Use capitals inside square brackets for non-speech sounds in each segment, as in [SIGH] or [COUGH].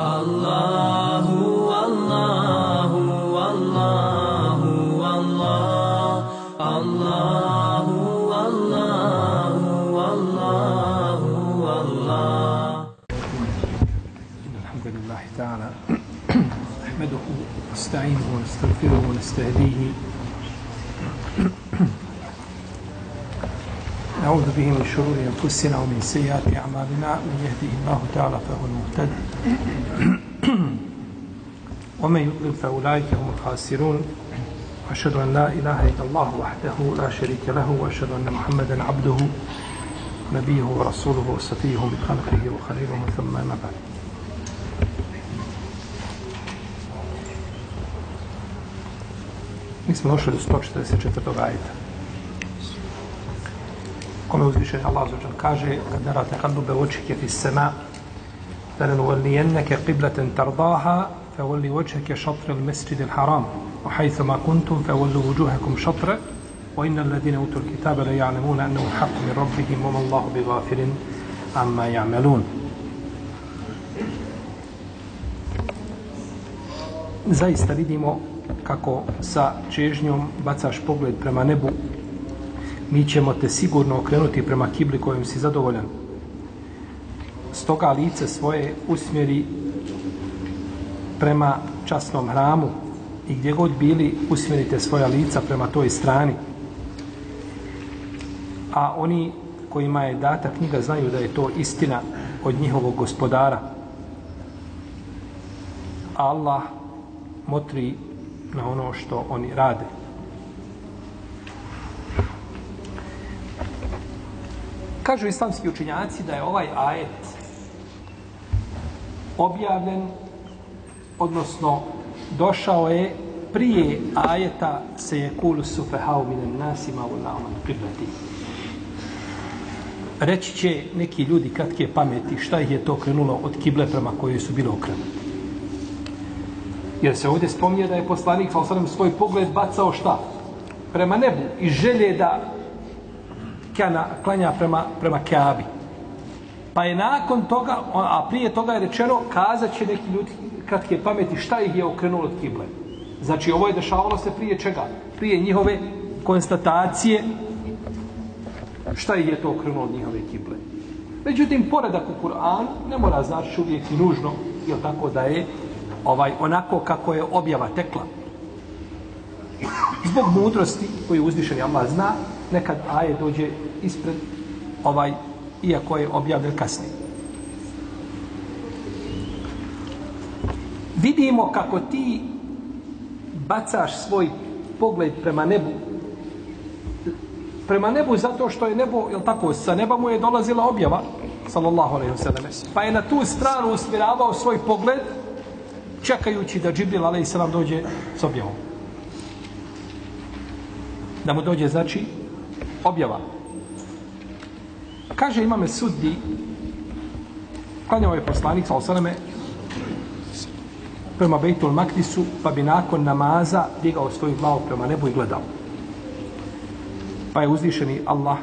الله والله والله والله الله والله والله والله إن الحمد لله تعالى نحمده ونستعينه ونستغفره ونستهديه نعوذ به من شرور أنفسنا ومن سيئات أعمالنا من يهده الله تعالى فهو المهتد [CLEARS THROAT] ومن يضلل فأولئك هم الخاسرون أشهد أن لا إله إلا الله وحده لا شريك له وأشهد أن محمدا عبده نبيه ورسوله وصفيه من خلقه وخليله ثم ما بعد Mi smo došli do 144. ajeta. Kome uzvišenje Allah za kaže kad narate kalube očike fi sema فلن ولينك قبلة ترضاها فولي وجهك شطر المسجد الحرام وحيث ما كنتم فولوا وجوهكم شطره وإن الذين أوتوا الكتاب لا يعلمون أنه الحق من ربهم وما الله بغافل عما يعملون zaista vidimo kako sa čežnjom bacaš pogled prema nebu mi ćemo te sigurno okrenuti prema kibli kojom si zadovoljan. Stoga lice svoje usmjeri prema časnom hramu i gdje god bili usmjerite svoja lica prema toj strani. A oni kojima je data knjiga znaju da je to istina od njihovog gospodara. Allah motri na ono što oni rade. Kažu islamski učinjaci da je ovaj ajet objavljen odnosno došao je prije ajeta se je kulu sufehau minen nasima u nauman pribrati. Reći će neki ljudi kratke pameti šta ih je to krenulo od kible prema kojoj su bile okrenuti. Jer se ovdje spominje da je poslanik sa svoj pogled bacao šta? Prema nebu i želje da kana, klanja prema, prema kjabi. Pa je nakon toga, a prije toga je rečeno, kazat će neki ljudi kratke pameti šta ih je okrenulo od kible. Znači, ovo je dešavalo se prije čega? Prije njihove konstatacije šta ih je to okrenulo od njihove kible. Međutim, poredak u Kur'an ne mora znači uvijek i nužno, jel tako da je ovaj onako kako je objava tekla. Zbog mudrosti koju uzvišeni Allah zna, nekad aje dođe ispred ovaj iako je objavljen kasnije. Vidimo kako ti bacaš svoj pogled prema nebu. Prema nebu zato što je nebo, jel tako, sa neba mu je dolazila objava, sallallahu alaihi wa. Pa je na tu stranu usmjeravao svoj pogled, čekajući da Džibril alaihi sallam dođe s objavom. Da mu dođe, znači, objava. Kaže imame suddi, klanjao je poslanik, sa osaname, prema Bejtul Maktisu, pa bi nakon namaza digao svoju glavu prema nebu i gledao. Pa je uzvišeni Allah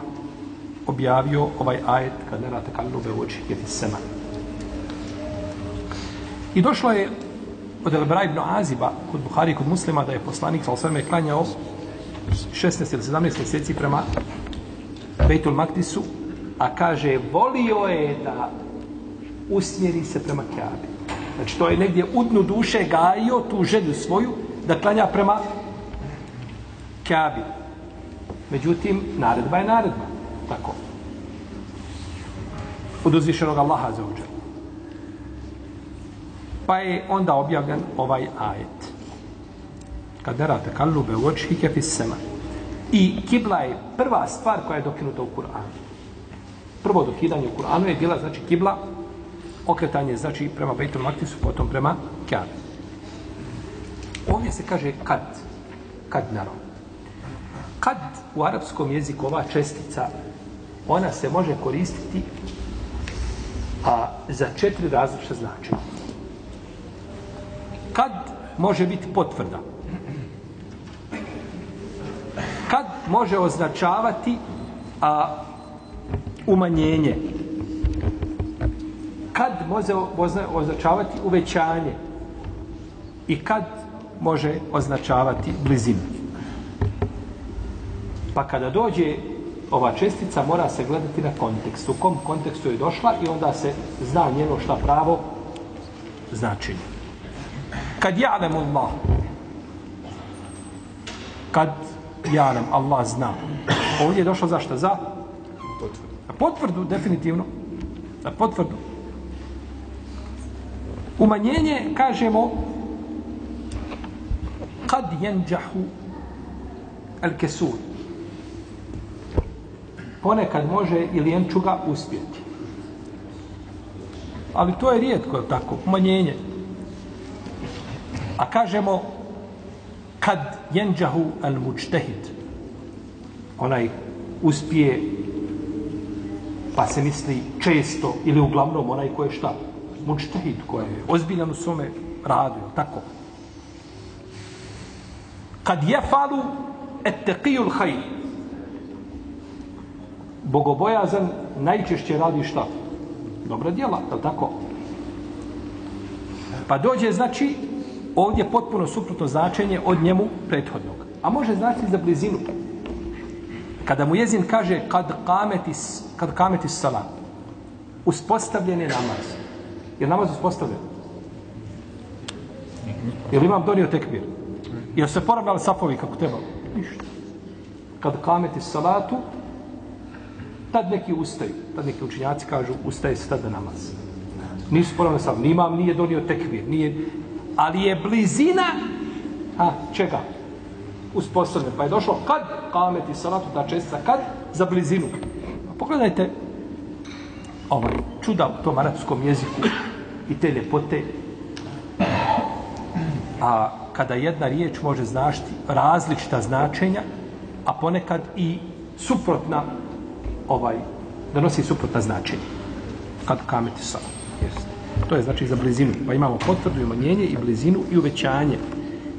objavio ovaj ajet kad ne rate kalube oči jeti sema. I došlo je od Elbera ibn Aziba kod Buhari kod muslima da je poslanik sa osaname klanjao 16 ili 17 mjeseci prema Bejtul Maktisu a kaže volio je da usmjeri se prema Kjabi. Znači to je negdje u dnu duše gajio tu želju svoju da klanja prema Kjabi. Međutim, naredba je naredba. Tako. Od uzvišenog Allaha za uđe. Pa je onda objavljen ovaj ajet. Kadera derate u oči hike sema. I kibla je prva stvar koja je dokinuta u Kur'anu prvo dokidanje u Kur'anu je bila, znači, kibla, okretanje, znači, prema Bejtul Maktisu, potom prema Kjavi. Ovdje se kaže kad, kad naro. Kad u arapskom jeziku ova čestica, ona se može koristiti a za četiri različite značenja. Kad može biti potvrda? Kad može označavati a umanjenje. kad može označavati uvećanje i kad može označavati blizinu. Pa kada dođe ova čestica mora se gledati na kontekst. U kom kontekstu je došla i onda se zna njeno šta pravo značenje. Kad ja'lem Allah kad ja'lem Allah zna ovdje je došlo zašto? Za Na potvrdu, definitivno. Na potvrdu. Umanjenje, kažemo, kad jenđahu al kesur. Ponekad može i lijenčuga uspjeti. Ali to je rijetko, je tako? Umanjenje. A kažemo, kad jenđahu al mučtehid. Onaj uspije pa se misli često ili uglavnom onaj ko je šta? Mučtehid, ko je ozbiljan u svome radu, tako? Kad je falu etteqiju l'hajr. Bogobojazan najčešće radi šta? Dobra djela, je tako? Pa dođe, znači, ovdje potpuno suprotno značenje od njemu prethodnog. A može značiti za blizinu. Kada mu jezin kaže kad kameti, kad kametis salat, uspostavljen je namaz. Je namaz uspostavljen? Je li imam donio tekbir? Je li se poravljali sapovi kako treba? Ništa. Kad kametis salatu, tad neki ustaju. Tad neki učinjaci kažu ustaje se tada namaz. Nisu poravljali sapovi. Nimam nije donio tekbir. Nije, ali je blizina a, čega? uspostavljen. Pa je došlo kad kameti salatu, ta čestica, kad za blizinu. Pa pogledajte ovaj, čuda u tom arapskom jeziku i te ljepote. A kada jedna riječ može značiti različita značenja, a ponekad i suprotna ovaj, da nosi suprotna značenja. Kad kameti salatu. Jeste. To je znači za blizinu. Pa imamo potvrdu i umanjenje i blizinu i uvećanje.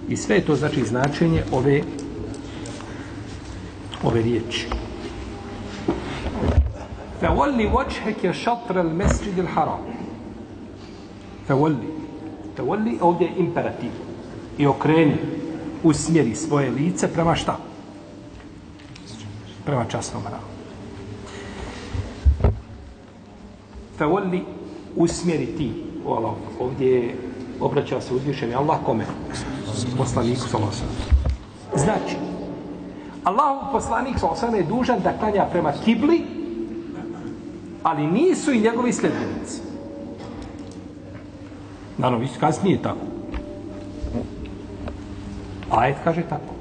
I sve je to znači značenje ove ove riječi. Fawalli wajhaka shatr al-masjid al-haram. Fawalli. Fawalli ovdje je imperativ. I okreni, usmjeri svoje lice prema šta? Prema časnom hramu. Fawalli usmjeri ti. O Allah, ovdje obraća se uzvišeni Allah kome? Poslaniku sallallahu. Znači, Allahov poslanik sallallahu je dužan da klanja prema kibli, ali nisu i njegovi sljedbenici. Naravno, vi kasnije tako. Ajet kaže tako.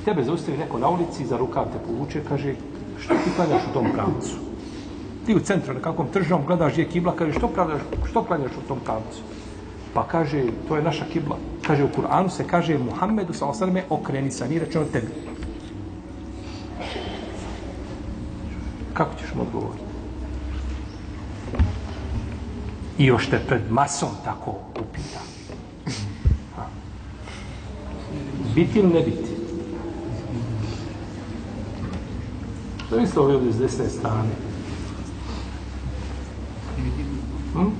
I tebe zaustavi neko na ulici, za rukav te povuče, kaže, što ti klanjaš u tom pravcu? Ti u centru, na kakvom tržnom gledaš gdje je kibla, kaže, što, klanjaš, što klanjaš u tom pravcu? Pa kaže, to je naša kibla. Kaže, u Kur'anu se kaže, Muhammedu sa osrme, okreni sa, nije rečeno tebi. Kako ćeš mu odgovoriti? I još te pred masom tako upita. Ha. Biti ili ne biti? To je isto ovdje s desne strane. Hm?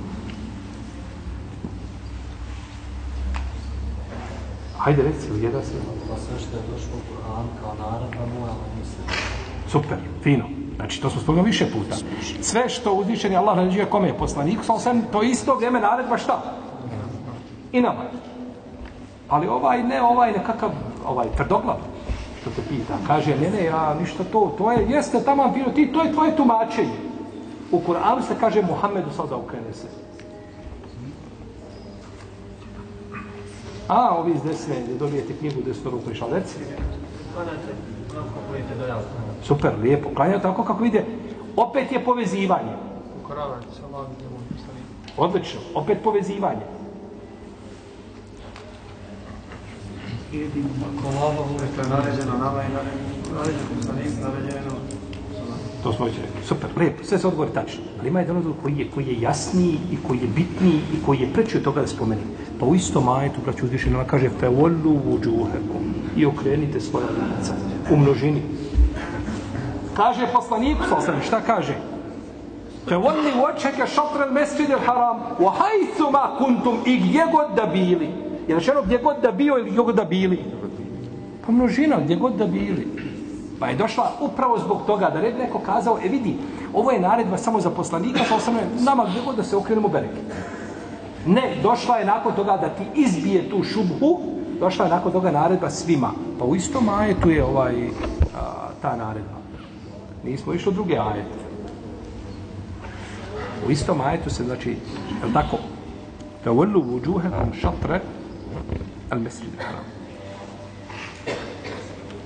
Hajde, reci, jedan se. Pa sve što je došlo u Kur'an kao naredba moramo misliti. Super, fino. Znači, to smo spomenuli više puta. Sve što uzvišeni Allah naređuje kome je poslanik, sam sam to isto vrijeme naredba šta? I nama. Ali ovaj ne, ovaj nekakav, ovaj tvrdoglav, što te pita, kaže, ne, ne, ja ništa to, to je, jeste tamo ti, to je tvoje tumačenje. U Kur'anu se kaže Muhammedu sad zaokrene se. A, ovi iz desne, gdje dobijete knjigu desno ruku i šalec. Super, lijepo. Klanjaju tako kako ide. Opet je povezivanje. Ukoravajte se Allah. Odlično. Opet povezivanje. Ako Allah voli, to je naređeno nama i naređeno poslaniku, naređeno To smo već rekli. Super, lijepo. Sve se odgovori tačno. Ali ima jedan odgovor koji je, koji je jasniji i koji je bitniji i koji je preći od toga da spomeni. Pa u istom majetu, braću uzvišeno, ona kaže Fevollu vuđuhekom i okrenite svoja lica u množini. Kaže poslaniku, sa šta kaže? فَوَلِّ وَجْهَكَ شَطْرَ الْمَسْجِدِ الْحَرَامِ وَحَيْثُ مَا كُنْتُمْ I gdje god da bili. Je rečeno gdje god da bio ili gdje god da bili? Pa množina, gdje god da bili. Pa je došla upravo zbog toga da red neko kazao, e vidi, ovo je naredba samo za poslanika, sa osnovno nama gdje god da se okrenemo bereke. Ne, došla je nakon toga da ti izbije tu šubhu, došla je nakon toga naredba svima. Pa u istom ajetu je ovaj, a, ta naredba. Nismo išli u druge ajete. U istom ajetu se znači, je tako? Te vrlu vuđuhe šatre al mesri haram.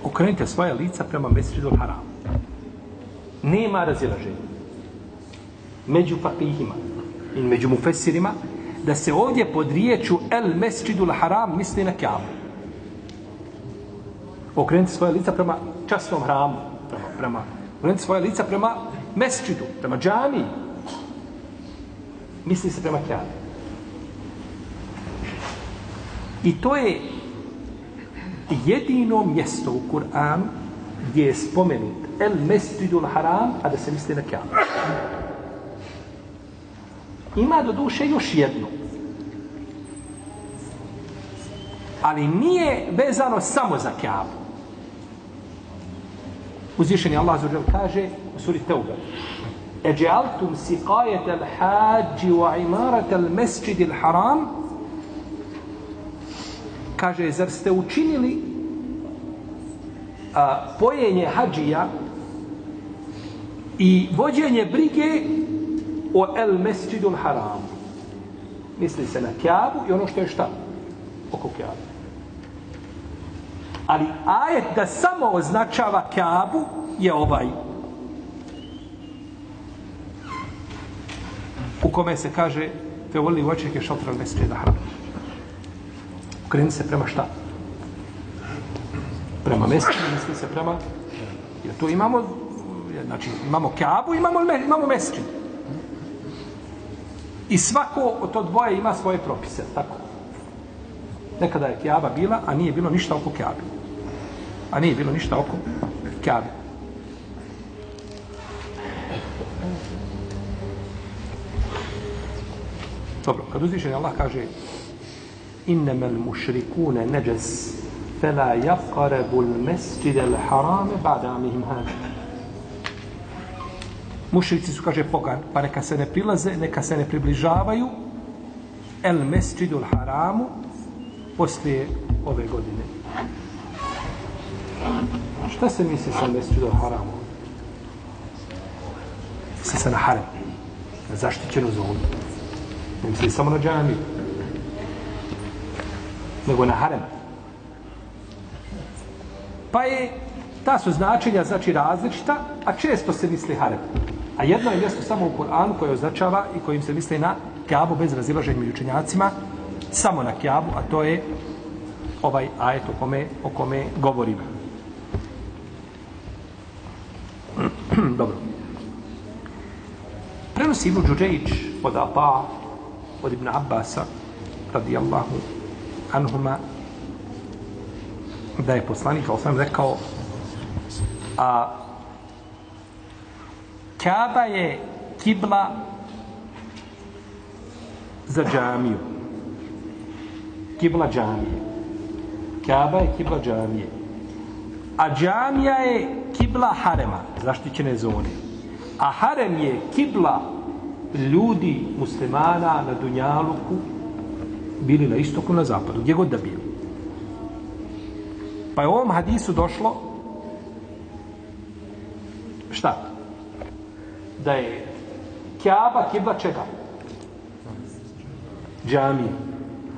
Okrenite svoje lica prema Mesridu Haram. Nema razilaženja. Među fakihima i među mufesirima da se ovdje pod riječu El Mesridu Haram misli na Kjavu. Okrenite svoje lica prema časnom hramu. Prema, prema, okrenite svoje lica prema Mesridu, prema džamiji. Misli se prema Kjavu. I to je jedino mjesto u Kur'anu gdje je spomenut El Mesjidul Haram, a da se misli na Kjavu. Ima do duše još jedno. Ali nije vezano samo za Kjavu. Uzvišeni Allah zađel kaže u suri Teuba Eđealtum siqajet al hađi wa imarat al-mesjidil haram kaže, zar ste učinili a, pojenje hađija i vođenje brige o el mesjidul haramu. Misli se na kjabu i ono što je šta? Oko kjabu. Ali ajet da samo označava kjabu je ovaj. U kome se kaže te voli vočeke šotra mesjida haramu. Okreni se prema šta? Prema mjestu, misli se prema... Jer tu imamo, znači, imamo Kaabu, imamo, imamo mjestu. I svako od to dvoje ima svoje propise, tako. Nekada je Kaaba bila, a nije bilo ništa oko Kaabe. A nije bilo ništa oko Kaabe. Dobro, kad uzvišen Allah kaže إنما المشركون نجس فلا يقربوا المسجد الحرام بعد عامهم هذا Mušrici su, kaže, pogan, pa neka se ne prilaze, neka se ne približavaju el mesjidul haramu poslije ove godine. Šta se misli sa mesjidul haramu? Misli se na harem, na zaštićenu zonu. Ne misli samo na džamiju nego na harem. Pa je, ta su značenja znači različita, a često se misli harem. A jedno je mjesto samo u Kur'anu koje označava i kojim se misli na Kjabu bez razilaženja među učenjacima, samo na Kjabu, a to je ovaj ajet o kome, o kome govorimo. [CLEARS THROAT] Dobro. Prenosi Ibn Đuđejić od Apa, od Ibn Abbasa, radijallahu anhuma da je poslanik sa sam rekao a Kaaba je kibla za džamiju. Kibla džamije. Kaaba je kibla džamije. A džamija je kibla harema, zaštićene zone. A harem je kibla ljudi, muslimana na Dunjaluku, bili na istoku, na zapadu, gdje god da bili. Pa je u ovom hadisu došlo šta? Da je Kjaba kibla čega? Džamija.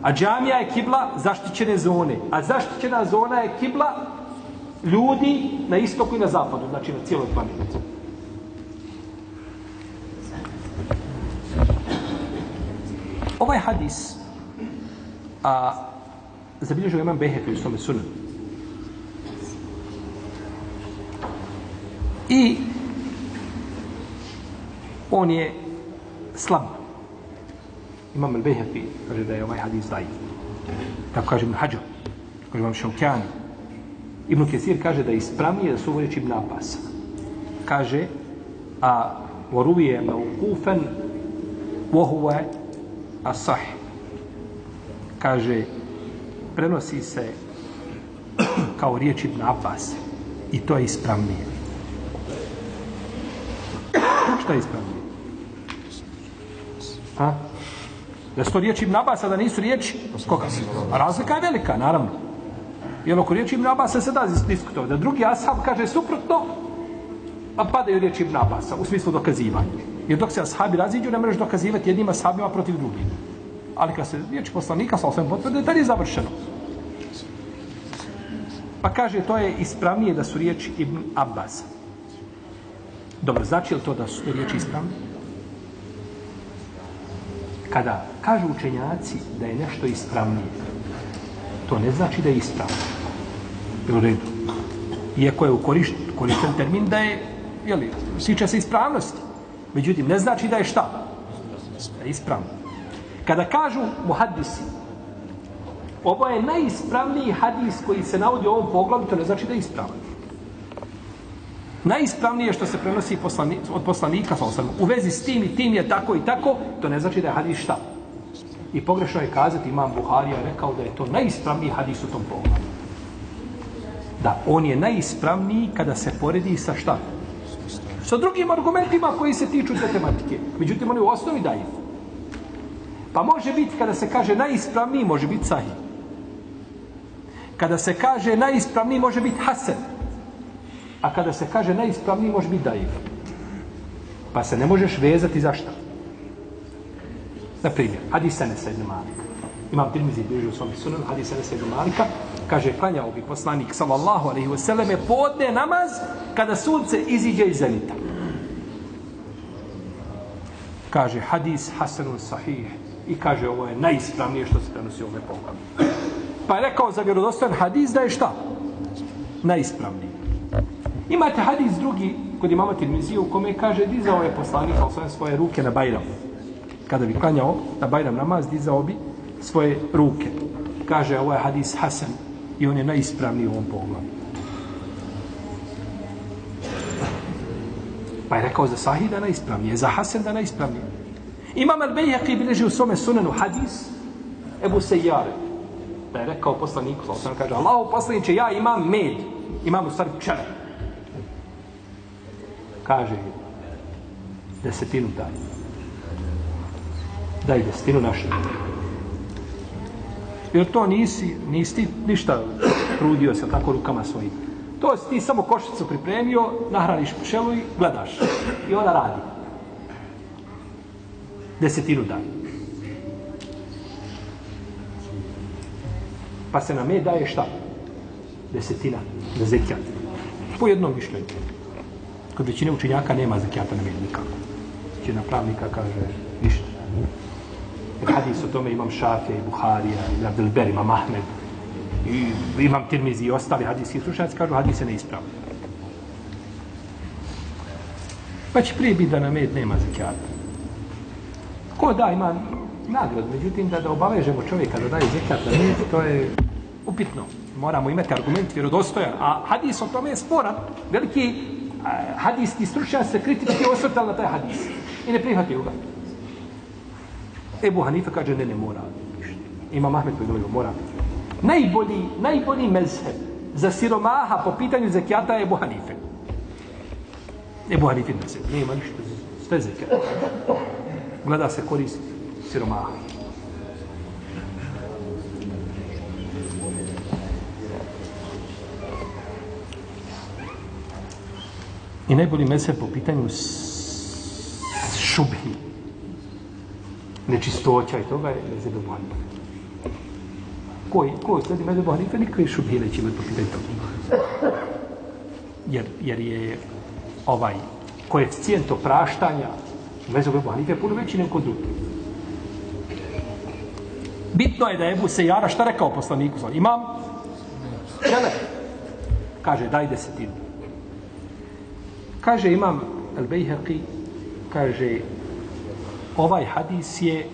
A džamija je kibla zaštićene zone. A zaštićena zona je kibla ljudi na istoku i na zapadu, znači na cijeloj planeti. Ovaj hadis a zabilježio imam Behek u svome sunan. I on je slab. Imam al-Beheki kaže da je ovaj hadis daji. Tako kaže Ibn Hađo. Kaže imam Šaukjani. Ibn Kesir kaže da je ispravnije da su ovo reći Ibn Abbas. Kaže, a وروي موقوفا وهو الصح kaže prenosi se kao riječ Ibn Abbas. I to je ispravnije. Šta je ispravnije? A? da su to riječi Ibn Abbas a da nisu riječi? Koga? A razlika je velika naravno. Jer oko riječi Ibn Abbas se da diskutovati da drugi ashab kaže suprotno pa padaju riječi Ibn Abbas u smislu dokazivanja. Jer dok se ashabi raziđu ne možeš dokazivati jednim ashabima protiv drugih ali kad se riječ poslanika sa osvijem potvrde, tada je završeno. Pa kaže, to je ispravnije da su riječi Ibn Abbas. Dobro, znači li to da su riječi ispravne? Kada kažu učenjaci da je nešto ispravnije, to ne znači da je ispravno. U redu. Iako je u korišten, korišten termin da je, jeli, sviče se ispravnosti. Međutim, ne znači da je šta? Da je ispravno. Kada kažu muhaddisi, ovo je najispravniji hadis koji se navodi u ovom poglavu, to ne znači da je ispravan. Najispravnije što se prenosi poslani, od poslanika, sam, u vezi s tim i tim je tako i tako, to ne znači da je hadis šta. I pogrešno je kazati, imam Buharija rekao da je to najispravniji hadis u tom poglavu. Da, on je najispravniji kada se poredi sa šta? Sa drugim argumentima koji se tiču te tematike. Međutim, oni u osnovi dajiv. Pa može biti, kada se kaže najispravniji, može biti sahih. Kada se kaže najispravniji, može biti hasen. A kada se kaže najispravniji, može biti daiv. Pa se ne možeš vezati za šta. Na primjer, hadis se ibn malika. Imam tirmizi bliži u svom sunan, hadis se ibn malika. Kaže, klanjao bi poslanik, sallallahu alaihi vseleme podne namaz kada sunce iziđe iz zenita. Kaže, hadis hasanun sahih, i kaže ovo je najispravnije što se prenosi u ovome. Pa je rekao za vjerodostojan hadis da je šta? Najispravniji. Imate hadis drugi kod imama Tirmizije u kome kaže dizao je poslanik sa svoje ruke na Bajram. Kada bi klanjao na Bajram namaz, dizao bi svoje ruke. Kaže ovo je hadis Hasan i on je najispravniji u ovom poglavlju. Pa je rekao za Sahih da najispravnije, za Hasan da najispravnije. Imam al-Bejheqi bilježi u svome sunenu hadis Ebu Sejjare. Da je rekao poslaniku, sa on kaže, Allahu poslaniče, ja imam med, imam u stvari pčele. Kaže, desetinu daj. Daj desetinu našu. Jer to nisi, nisi ti ništa trudio se tako rukama svojim. To si ti samo košicu pripremio, nahraniš pčelu i gledaš. I ona radi desetinu dana. Pa se na med daje šta? Desetina, za zekijat. Po jednom mišljenju. Kod većine učenjaka nema zekijata na med nikako. Većina pravnika kaže ništa. Jer hadis o tome imam Šafija i Buharija i Abdelber, imam Ahmed i imam Tirmizi i ostali hadijski slušajci kažu hadis se ne ispravlja. Pa će prije biti da na med nema zekijata. Ko da ima nagrad, međutim da, da obavežemo čovjeka da daje zekat na nije, to je upitno. Moramo imati argument vjerodostojan, a hadis o tome je sporan. Veliki hadijski stručnjaci se kritički osvrtali na taj hadis i ne prihvatio ga. Ebu Hanifa kaže ne, ne mora. Ima Mahmed koji govorio, mora. Najbolji, najbolji mezheb za siromaha po pitanju zekijata je Ebu Hanife. Ebu Hanife mezheb, nema ništa, sve zekijata gleda se korist siromaha. I najbolji mesec po pitanju šubhi, nečistoća i toga je mezeb Hanife. Koji, ko sledi mezeb Hanife, nikakve šubhi neće imati po pitanju toga. Jer, jer je ovaj koeficijent opraštanja Mezo Ebu Hanife je puno veći nego kod drugih. Bitno je da je Ebu Sejara šta rekao poslaniku? Imam čele. Kaže, daj desetinu. Kaže, imam El Bejheqi, kaže, ovaj hadis je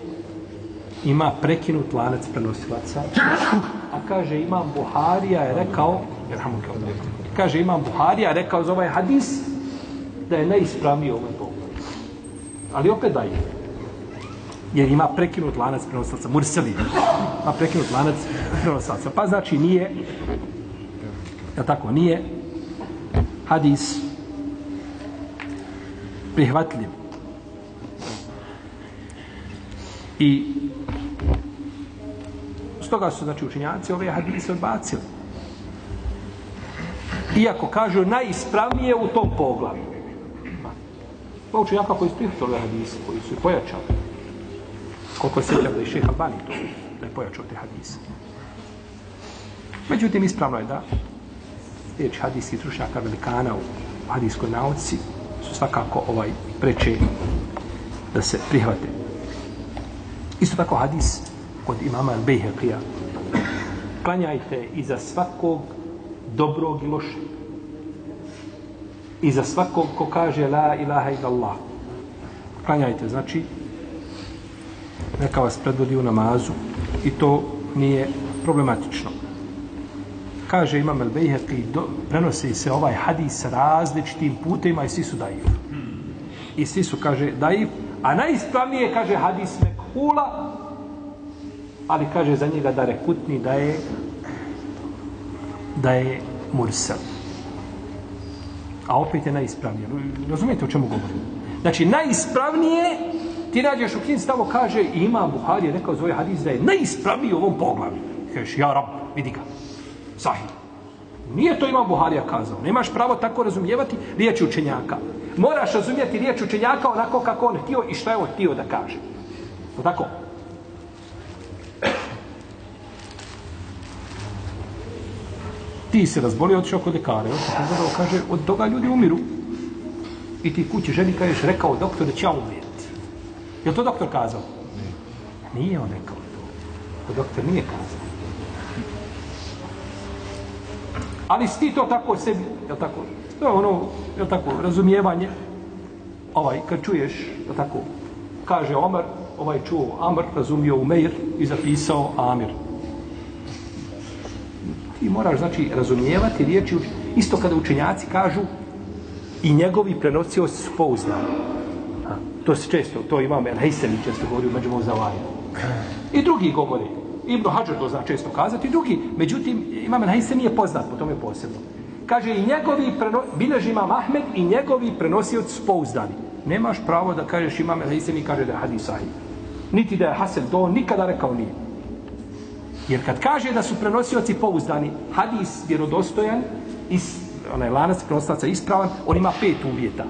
ima prekinut lanac prenosilaca, a kaže, imam Buharija je rekao, jer kaže, imam Buharija rekao za ovaj hadis, da je najispravniji ovaj pogled. Ali opet daje. Jer ima prekinut lanac prenoslaca. Murseli. Ima prekinut lanac prenoslaca. Pa znači nije, ja tako, nije hadis prihvatljiv. I stoga su znači učinjaci ove hadise odbacili. Iako kažu najispravnije u tom poglavlju. Pa učenjaka koji su prihvatili ove hadise, koji su i pojačali. Koliko je sjećam da je šeha Albani to, da je pojačao te hadise. Međutim, ispravno je da riječ hadijskih stručnjaka velikana u hadijskoj nauci su svakako ovaj preče da se prihvate. Isto tako hadis kod imama Al-Bejheqija. Klanjajte iza svakog dobrog i lošeg. I za svakog ko kaže la ilaha illallah. Klanjajte, znači neka vas predvodi u namazu i to nije problematično. Kaže Imam El-Bejheqi, prenosi se ovaj hadis različitim putima i svi su daif. I svi su, kaže, daif, a najispravnije, kaže, hadis mekhula, ali kaže za njega da rekutni da je da je mursel. A opet je najispravnije. Razumijete o čemu govorim? Znači, najispravnije ti nađeš u knjizi tamo kaže i ima Buhari je rekao zove ovaj hadis da je najispravniji u ovom poglavlju. Kažeš, ja rab, vidi ga. Sahih. Nije to imam Buharija kazao. Nemaš pravo tako razumijevati riječ učenjaka. Moraš razumijeti riječ učenjaka onako kako on htio i što je on htio da kaže. O tako? Ti se razbolio, otišao kod lekara. On kaže, od toga ljudi umiru. I ti kući ženi kažeš, rekao doktor da će ja umrijeti. Je to doktor kazao? Nije on rekao to. To doktor nije kazao. Ali si to tako sebi, je tako? To je ono, je tako, razumijevanje. Ovaj, kad čuješ, je tako, kaže Omer, ovaj čuo Amr, razumio Umeir i zapisao Amir. Ti moraš, znači, razumijevati riječi, isto kada učenjaci kažu i njegovi prenosioci su pouzdani. Ha, to se često, to imam El Hejsemi često govori u Međumu Zavaju. I drugi govori. Ibn Hajar to zna često kazati. I drugi, međutim, imam El Hejsemi je poznat, po tome posebno. Kaže i njegovi, preno, bileži imam Ahmed i njegovi prenosioci su pouzdani. Nemaš pravo da kažeš imam El Hejsemi kaže da je hadis sahih. Niti da je Hasan to nikada rekao nije. Jer kad kaže da su prenosioci pouzdani, hadis vjerodostojan, is, onaj lanac prenoslaca ispravan, on ima pet uvjeta.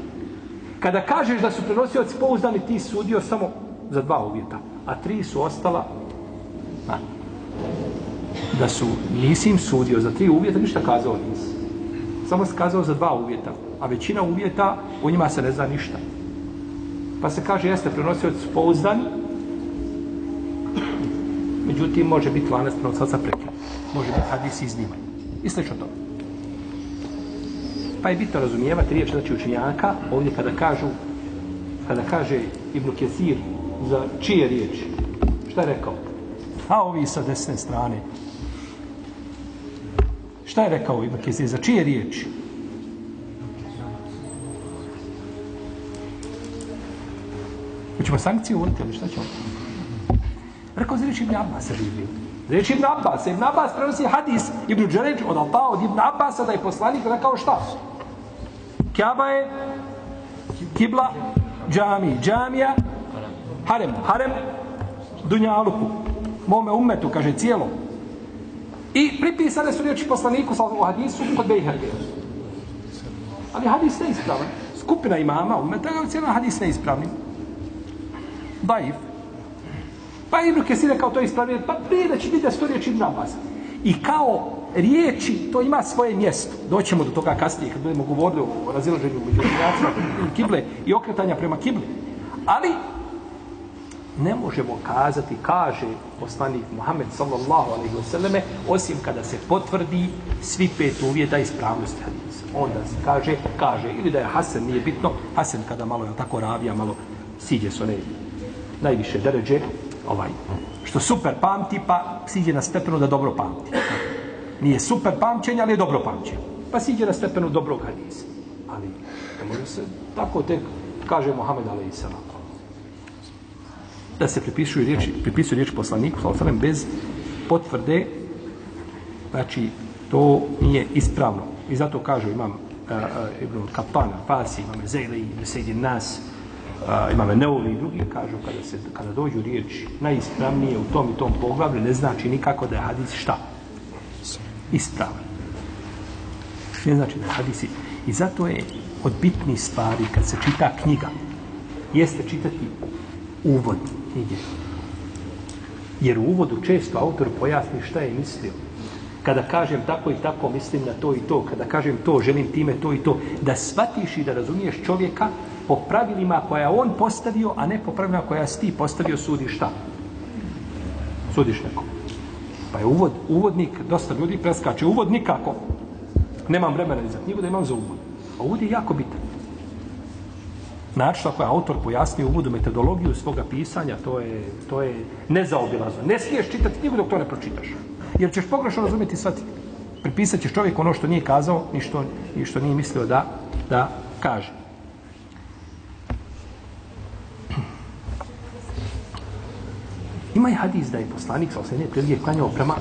Kada kažeš da su prenosioci pouzdani, ti sudio samo za dva uvjeta, a tri su ostala na, da su, nisi im sudio za tri uvjeta, ništa kazao nisi. Samo se kazao za dva uvjeta, a većina uvjeta, u njima se ne zna ništa. Pa se kaže, jeste prenosioci pouzdani, međutim može biti lanac prenosaca prekinut. Može biti hadis izniman. I slično to. Pa je bitno razumijevati riječ znači učenjaka ovdje kada kažu kada kaže Ibn Kesir za čije riječi? Šta je rekao? A ovi sa desne strane. Šta je rekao Ibn Kesir za čije riječi? Hoćemo sankcije uvoditi ili šta ćemo? Rekao za riječ Ibn Abbas je. Za riječ Ibn Abbas. Ibn Abbas prenosi hadis Ibn Đeređ od Alta od Ibn Abbasa da je poslanik rekao šta? Kjaba je kibla džami. Džamija harem. Harem dunjaluku. Mome umetu, kaže cijelo. I pripisane su riječi poslaniku sa u hadisu kod Bejherge. Ali hadis ne ispravan. Skupina imama umeta ga cijelo hadis ne ispravni. Daif. Pa Ibn Kesir kao to ispravio, pa prije da će biti da sto riječi Ibn Abbas. I kao riječi, to ima svoje mjesto. Doćemo do toga kasnije, kad budemo govorili o razilaženju među kible i okretanja prema kibli. Ali, ne možemo kazati, kaže poslanik Muhammed sallallahu alaihi wa sallame, osim kada se potvrdi svi pet uvjeta ispravnosti hadisa. Onda se kaže, kaže, ili da je Hasan, nije bitno, Hasan kada malo je tako ravija, malo siđe s one najviše deređe, ovaj, što super pamti, pa siđe na stepenu da dobro pamti. Nije super pamćenje, ali je dobro pamćenje. Pa siđe na stepenu dobrog hadisa. Ali ne može se tako tek, kaže Mohamed a.s. da se pripisuju riječi, pripisuju riječi poslaniku, sallallahu bez potvrde, znači, to nije ispravno. I zato kažu imam uh, uh, Ibn Kapana, Fasi, imam Zejli, Ibn Sejdin Nas, a, imam Neovi i drugi, kažu kada, se, kada dođu riječi najispravnije u tom i tom poglavlju, ne znači nikako da je hadis šta? Ispravan. Ne znači da je hadis I zato je od bitnih stvari kad se čita knjiga, jeste čitati uvod knjige. Jer u uvodu često autor pojasni šta je mislio. Kada kažem tako i tako, mislim na to i to. Kada kažem to, želim time to i to. Da shvatiš i da razumiješ čovjeka po pravilima koja on postavio, a ne po pravilima koja si ti postavio, sudiš šta? Sudiš nekom. Pa je uvod, uvodnik, dosta ljudi preskače. Uvod nikako. Nemam vremena za knjigu da imam za uvod. A uvod je jako bitan. Način ako je autor pojasnio uvodu metodologiju svoga pisanja, to je, to je nezaobilazno. Ne smiješ čitati knjigu dok to ne pročitaš. Jer ćeš pogrešno razumjeti shvatiti. Pripisat ćeš čovjek ono što nije kazao ni što, ni što nije mislio da, da kaže. Ima i hadis da je poslanik sa osnovne prilike klanjao prema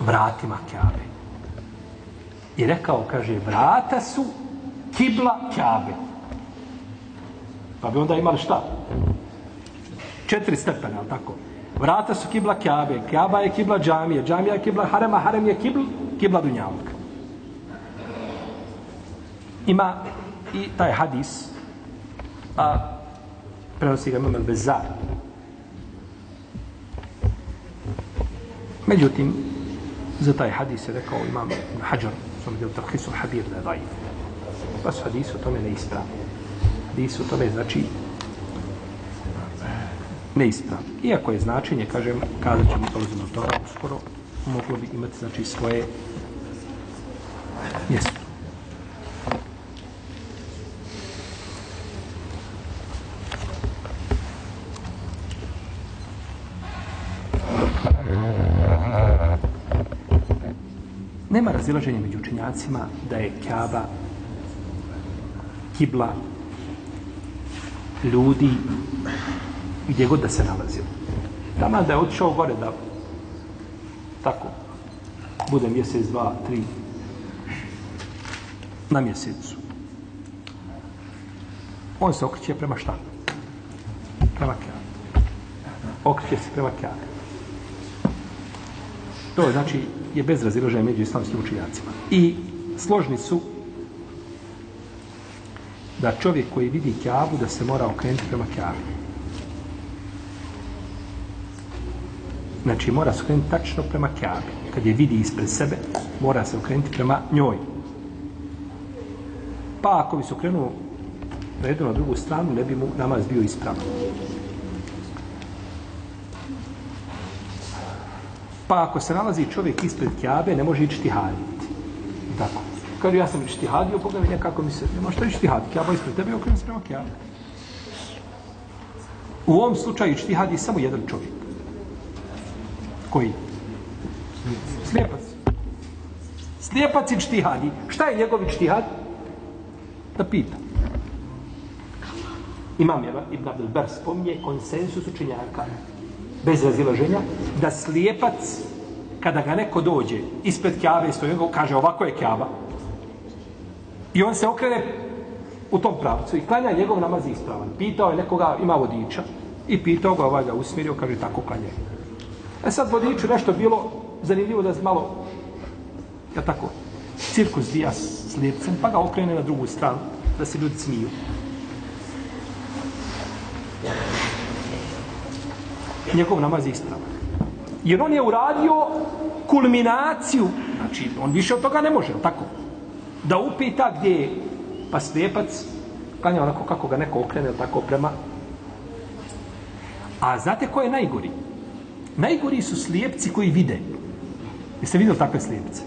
vratima Kjabe. I rekao, kaže, vrata su kibla Kjabe. Pa bi onda imali šta? Četiri stepena, ali tako? Vrata su kibla Kjabe, Kjaba je kibla džamije, džamija je kibla harema, harem je kibla, kibla dunjavka. Ima i taj hadis, a prenosi ga imam Bezar. Međutim, za taj hadis je rekao imam Hajar, sam vidio Tarhisu Habir da je dajiv. Pa su hadis o tome neispravni. Hadis o tome znači neispravni. Iako je značenje, kažem, kada ćemo dolazimo do toga uskoro, moglo bi imati znači svoje mjesto. Nema razilaženja među učenjacima da je Kaaba kibla ljudi gdje god da se nalazio. Tama da je otišao gore da tako bude mjesec, dva, tri na mjesecu. On se okreće prema šta? Prema Kaaba. Okreće se prema Kaaba. To je znači je bez razilaženja među islamskim učinjacima. I složni su da čovjek koji vidi kjavu da se mora okrenuti prema kjavi. Znači mora se okrenuti tačno prema kjavi. Kad je vidi ispred sebe, mora se okrenuti prema njoj. Pa ako bi se okrenuo na jednu na drugu stranu, ne bi mu namaz bio ispravan. Pa ako se nalazi čovjek ispred Kjabe, ne može ići haditi. Tako. Kaže, ja sam ići pogledaj nekako mi se, nema što ići. Kjaba ispred tebe, okrenem se prema Kjabe. U ovom slučaju ići samo jedan čovjek. Koji? Slijepac. Slijepac i čtihadi. Šta je njegov čtihad? Da pita. Imam Ibn Abdelber spominje konsensus učenjaka bez razilaženja da slijepac kada ga neko dođe ispred kjave i stoji, kaže ovako je kjava i on se okrene u tom pravcu i klanja njegov namaz ispravan. Pitao je nekoga, ima vodiča i pitao ga, ovaj ga usmirio, kaže tako klanja. E sad vodiču nešto bilo zanimljivo da malo ja tako, cirkus bija s lijepcem, pa ga okrene na drugu stranu, da se ljudi smiju. Njegov namaz je ispravan. Jer on je uradio kulminaciju, znači on više od toga ne može, tako? Da upita gdje je, pa slijepac, klanja onako kako ga neko okrene, tako prema. A znate ko je najgori? Najgori su slijepci koji vide. Jeste vidjeli takve slijepce?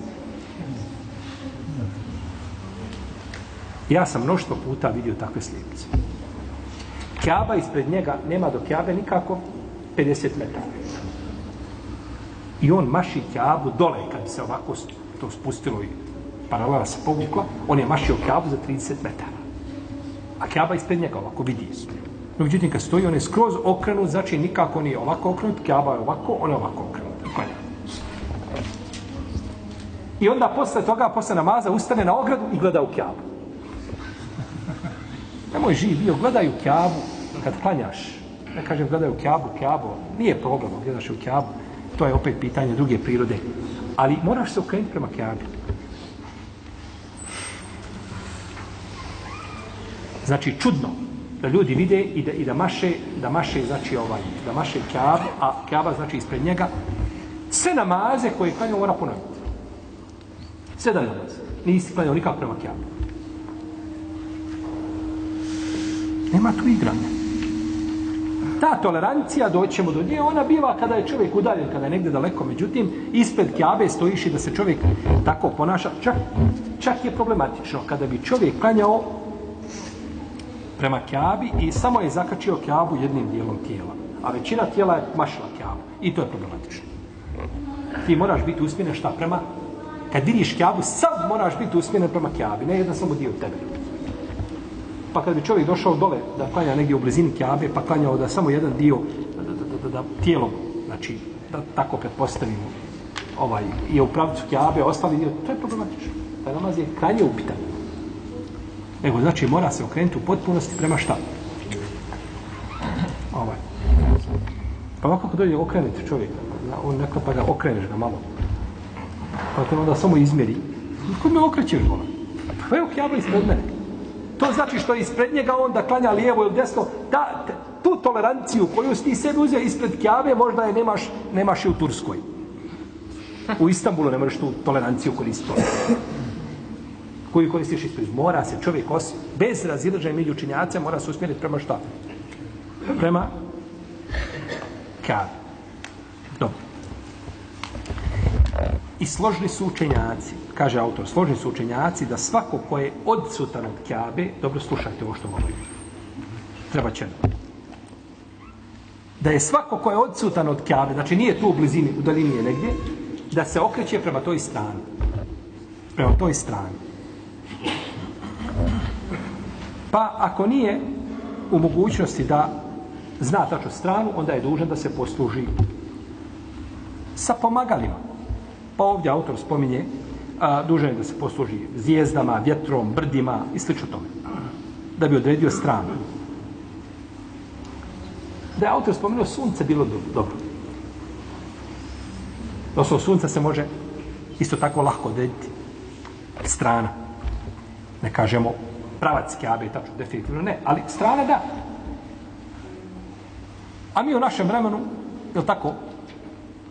Ja sam mnoštvo puta vidio takve slijepce. Kjaba ispred njega nema do Kjabe nikako 50 metara. I on maši Kjabu dole kad se ovako to spustilo i paralela se povukla, on je mašio Kjabu za 30 metara. A Kjaba ispred njega ovako vidi. No, međutim, kad stoji, on je skroz okrenut, znači nikako nije ovako okrenut, kjaba je ovako, on je ovako okrenut. I onda posle toga, posle namaza, ustane na ogradu i gleda u kjabu. Nemoj živ bio, gledaj u kjabu kad klanjaš. Ne kažem gledaj u kjabu, kjabu, nije problem, gledaš u kjabu. To je opet pitanje druge prirode. Ali moraš se okrenuti prema kjabi. Znači, čudno da ljudi vide i da, i da maše, da maše, znači ovaj, da maše kjab, a kjaba znači ispred njega. Sve namaze koje je klanjao mora ponoviti. Sve da namaze. Nisi klanjao nikako prema kjabu. Nema tu igranja. Ta tolerancija, doćemo do nje, ona biva kada je čovjek udaljen, kada je negdje daleko. Međutim, ispred kjabe stojiš i da se čovjek tako ponaša. Čak, čak je problematično kada bi čovjek klanjao prema kjabi i samo je zakačio kjabu jednim dijelom tijela. A većina tijela je mašila kjabu. I to je problematično. Ti moraš biti usmjeren šta prema kad vidiš kjabu, sad moraš biti usmjeren prema kjabi, ne jedan samo dio tebe. Pa kad bi čovjek došao dole da klanja negdje u blizini kjabe, pa klanjao da samo jedan dio da, da, da, da, da tijelom, znači da tako pretpostavimo ovaj, je u pravcu kjabe, ostali dio, to je problematično. Taj namaz je krajnje upitan. Nego znači mora se okrenuti u potpunosti prema šta? Ovaj. Pa ovako kad dođe okrenuti čovjek, on neka pa ga okreneš ga malo. Pa to onda samo izmjeri. Kod me okrećeš ono. Pa evo kjaba ispred mene. To znači što je ispred njega on da klanja lijevo ili desno. Ta, tu toleranciju koju ti sebi uzeo ispred kjave možda je nemaš, nemaš i u Turskoj. U Istanbulu ne možeš tu toleranciju koristiti koju koristiš ispred. Mora se čovjek os, bez razilaženja među učinjaca mora se usmjeriti prema šta? Prema kjave. Dobro. I složni su učenjaci, kaže autor, složni su učenjaci da svako ko je odsutan od Kjabe, dobro slušajte ovo što govorim, treba će da je svako ko je odsutan od Kjabe, znači nije tu u blizini, u daljini je negdje, da se okreće prema toj strani. Prema toj strani. Pa ako nije u mogućnosti da zna tačno stranu, onda je dužan da se posluži sa pomagalima. Pa ovdje autor spominje a, dužan je da se posluži zvijezdama, vjetrom, brdima i sl. tome. Da bi odredio stranu. Da je autor spomenuo sunce bilo dobro. Doslovno sunca se može isto tako lahko odrediti strana. Ne kažemo pravac Kjabe, tačno, definitivno ne, ali strana da. A mi u našem vremenu, je tako,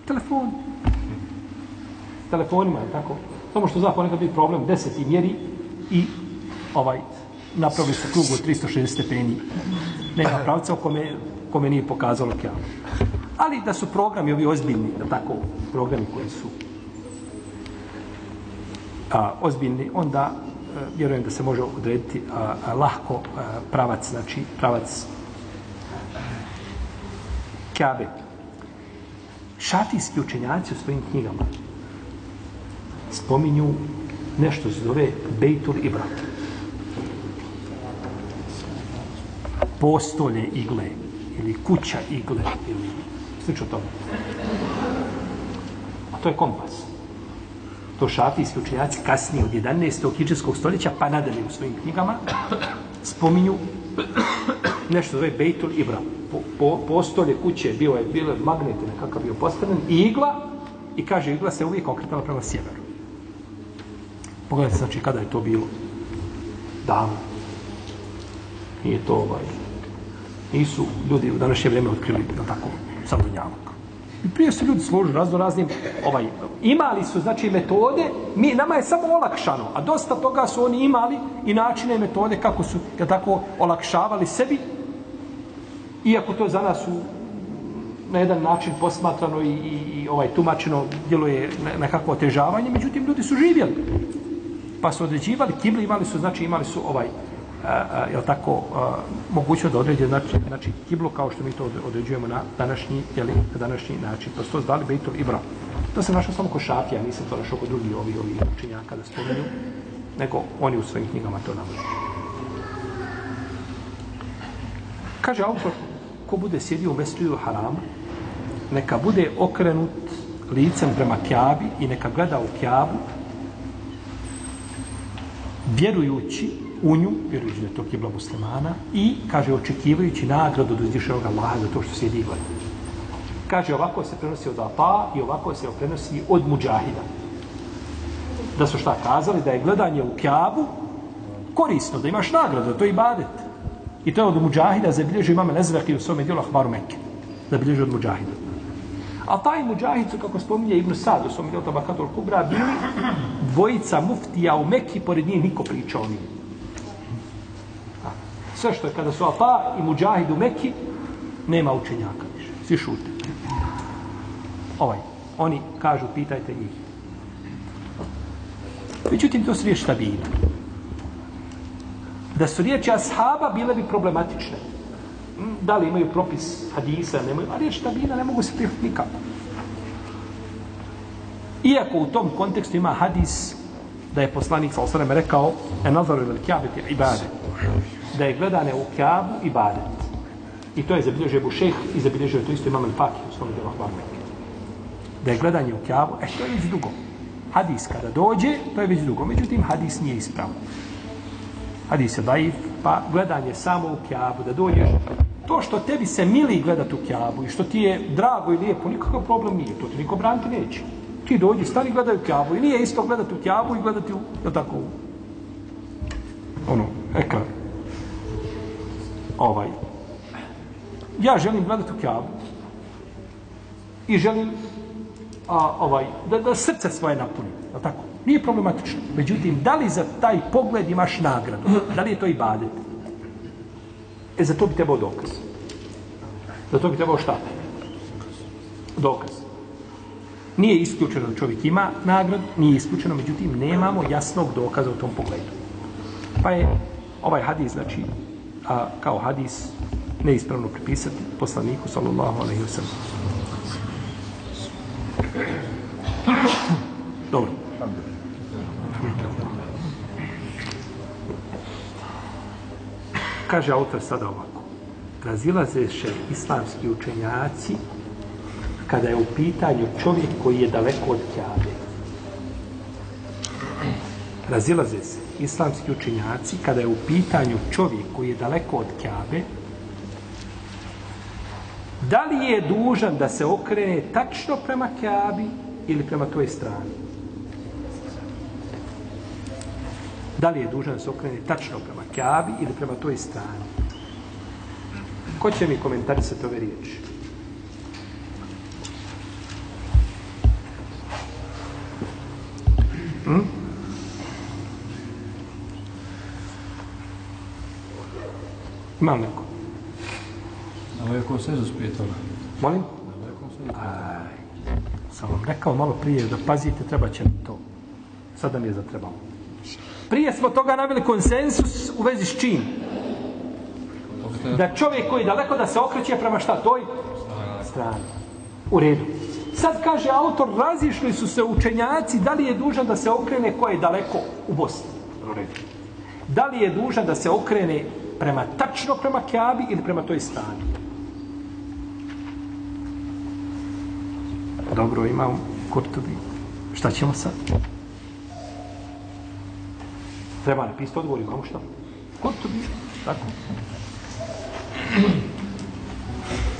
telefon. Telefonima, je tako, samo što zapravo nekad biti problem, deseti mjeri i ovaj, napravili su krugu od 360 stepeni. Nema pravca o kome, kome nije pokazalo Kjabe. Ali da su programi ovi ozbiljni, da tako, programi koji su a, ozbiljni, onda E, vjerujem da se može odrediti a, a, lahko a, pravac, znači pravac Kabe. Šatijski učenjaci u svojim knjigama spominju nešto se zove Bejtul Ibra. Postolje igle ili kuća igle ili slično tome. A to je kompas to šafijski učenjaci kasnije od 11. hiđarskog stoljeća pa nadalje u svojim knjigama spominju nešto zove Bejtul Ibra. Po, po, postolje kuće bio je bilo magnet nekakav bio postavljen i igla i kaže igla se uvijek okretala prema sjeveru. Pogledajte znači kada je to bilo. Davno. Nije to ovaj. Nisu ljudi u današnje vrijeme otkrili na tako savdunjavu. I prije su ljudi složu razno raznim, ovaj, imali su, znači, metode, mi, nama je samo olakšano, a dosta toga su oni imali i načine metode kako su, ja tako, olakšavali sebi, iako to za nas u, na jedan način posmatrano i, i, i ovaj tumačeno djeluje nekako otežavanje, međutim, ljudi su živjeli. Pa su određivali, kibli imali su, znači, imali su ovaj, je tako a, mogućno da određe znači, znači kiblu kao što mi to određujemo na današnji jeli, na današnji način. To su to zvali Bejtul Ibra. To se našao samo kod Šafija, nisam to našao kod drugi ovi, ovi učenjaka da spominju, nego oni u svojim knjigama to navode. Kaže autor, ko bude sjedio u mestu harama, neka bude okrenut licem prema Kjabi i neka gleda u Kjabu vjerujući u nju, vjerujući da je to kibla muslimana i, kaže, očekivajući nagradu od uzvišenog Allaha za to što sjedi i gleda. Kaže, ovako se prenosi od Ata i ovako se prenosi od Mujahida. Da su šta kazali? Da je gledanje u Kjabu korisno, da imaš nagradu, da to je ibadet. I to je od Mujahida, zabilježio imame Nezraki u svome dijelu Ahmaru Mekke. Zabilježi od Mujahida. A taj Mujahid su, kako spominje Ibn Sad u svom dijelu Tabakatul Kubra, bili dvojica muftija u Mekki, pored nije niko pričao o njih. Sve što je kada su Ata i Mujahid u Mekki, nema učenjaka više. Svi šute. Ovaj. Oni kažu, pitajte njih. Međutim, to su riječi tabina. Da su riječi ashaba bile bi problematične. Mm, da li imaju propis hadisa, nemaju, a riječ tabina ne mogu se prihvatiti nikako. Iako u tom kontekstu ima hadis da je poslanik sa osvrame rekao e nazaru ili kjabeti ibadet da je gledane u kjabu ibadet. I to je zabilježio Ebu Šeh i zabilježio to isto imam Al-Faki u svom delu Ahbar Da je gledanje u kjabu, e to je već dugo. Hadis kada dođe, to je već dugo. Međutim, hadis nije ispravno. Hadis je daif, pa gledanje samo u kjabu, da dođeš, to što tebi se mili gledat u kjabu i što ti je drago i lijepo, nikakav problem nije, to ti niko braniti neće. Ti dođi, stani gledaj u kjabu i nije isto gledati u kjabu i gledati u, je tako, ono, ekran. Ovaj. Ja želim gledati u kjabu i želim a, ovaj, da, da srce svoje napuni, je tako? Nije problematično. Međutim, da li za taj pogled imaš nagradu? Da li je to ibadet? E, za to bi trebao dokaz. Za to bi trebao šta? Dokaz. Nije isključeno da čovjek ima nagradu, nije isključeno, međutim, nemamo jasnog dokaza u tom pogledu. Pa je ovaj hadis, znači, a, kao hadis neispravno pripisati poslaniku, sallallahu alaihi wa sallam. Dobro. Kaže autor sada ovako. Razilaze islamski učenjaci kada je u pitanju čovjek koji je daleko od Kjabe. Razilaze se islamski učenjaci kada je u pitanju čovjek koji je daleko od Kjabe, da li je dužan da se okrene tačno prema Kjabi ili prema toj strani? Da li je dužan da se okrene tačno prema Kjabi ili prema toj strani? Ko će mi komentarisati ove riječi? Hm? Imam neko. Ali je konsenzus prije toga. Molim? Da je konsenzus. Aj, sam vam rekao malo prije da pazite, treba će to. Sada mi je zatrebalo. Prije smo toga navili konsensus u vezi s čim? Da čovjek koji je daleko da se okreće prema šta? Toj strani. U redu. Sad kaže autor, razišli su se učenjaci, da li je dužan da se okrene ko je daleko u Bosni? U redu. Da li je dužan da se okrene prema tačno prema Kjabi ili prema toj strani? Dobro, imam Kurtobi. Šta ćemo sad? Treba napisati odgovor, imamo šta? Kurtobi, tako.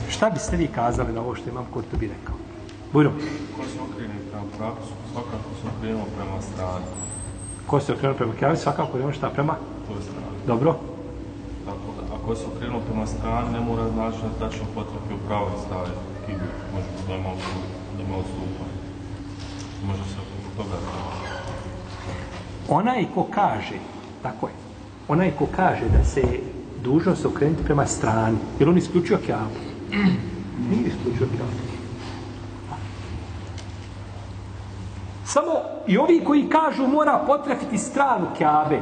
Šta biste vi kazali na ovo što imam Kurtobi rekao? Bujro, Ko se okrene prema pravcu, svakako se okrenuo prema strani. ko se okrenuo prema Kjabi, svakako ima šta prema? To je strana. Dobro. Tako da, ako se okrenuo prema strani, ne mora znači da tačno potrebi u pravoj stavi kibli. Može da ima odstup, da odstupa. Može se oko toga Onaj ko kaže, tako je, onaj ko kaže da se dužno se okrenuti prema strani, jer on isključio Kjabu. [CLEARS THROAT] Nije isključio Kjabu. Samo i ovi koji kažu mora potrefiti stranu Kjabe.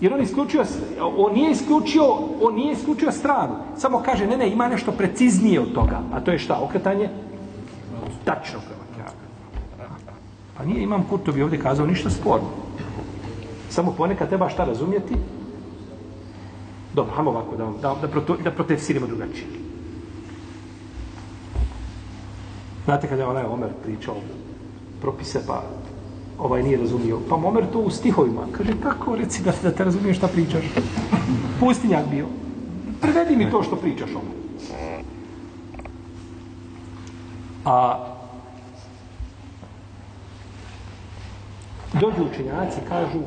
Jer on isključio, on nije isključio, on nije isključio stranu. Samo kaže, ne, ne, ima nešto preciznije od toga. A to je šta? Okretanje? Tačno prema Kjabe. Pa nije imam Kurtovi ovdje kazao ništa sporno. Samo ponekad treba šta razumjeti? Dobro, hajmo ovako da, da, da, proto, da protefsirimo drugačije. Znate kada je onaj Omer pričao propise, pa ovaj nije razumio. Pa Omer to u stihovima. Kaže, kako reci da, da te razumiješ šta pričaš? Pustinjak bio. Prevedi mi to što pričaš Omer. A dođu učenjaci, kažu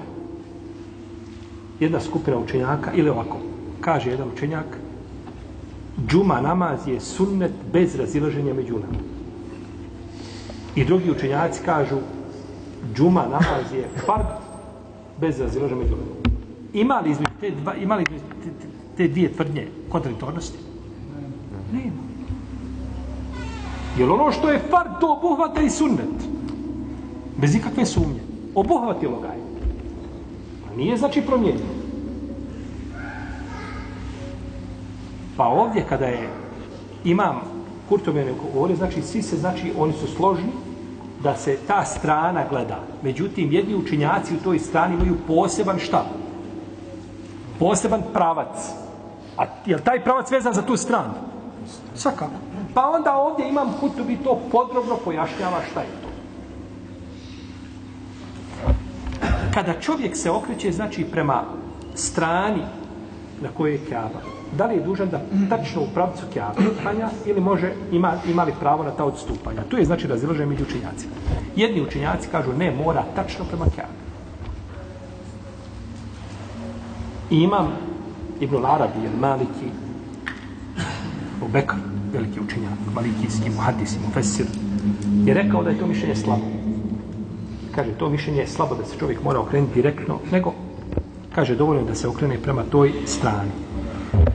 jedna skupina učenjaka, ili ovako, kaže jedan učenjak, džuma namaz je sunnet bez razilaženja među nama. I drugi učenjaci kažu, džuma namaz je fard bez razilaženja među nama. Ima li između te, dva, ima li između te, te, te dvije tvrdnje kontradiktornosti? Nema. Jer ono što je fard, to obuhvata i sunnet. Bez ikakve sumnje. Obuhvatilo ga je. Nije znači promijenio. Pa ovdje kada je imam Kurtomen govori, znači svi se, znači oni su složni da se ta strana gleda. Međutim, jedni učinjaci u toj strani imaju poseban šta? Poseban pravac. A je li taj pravac vezan za tu stranu? Svakako. Pa onda ovdje imam Kurtobi to podrobno pojašnjava šta je kada čovjek se okreće, znači prema strani na kojoj je Kjaba, da li je dužan da tačno u pravcu Kaaba klanja ili može, ima, ima li pravo na ta odstupanja. Tu je znači razilaženje među učinjacima. Jedni učinjaci kažu ne, mora tačno prema Kaaba. I imam Ibn Arabi, il Maliki, Bekr, veliki učenjak, malikijski, muhadisi, mufesir, je rekao da je to mišljenje slabo kaže to mišljenje je slabo da se čovjek mora okrenuti direktno, nego kaže dovoljno da se okrene prema toj strani.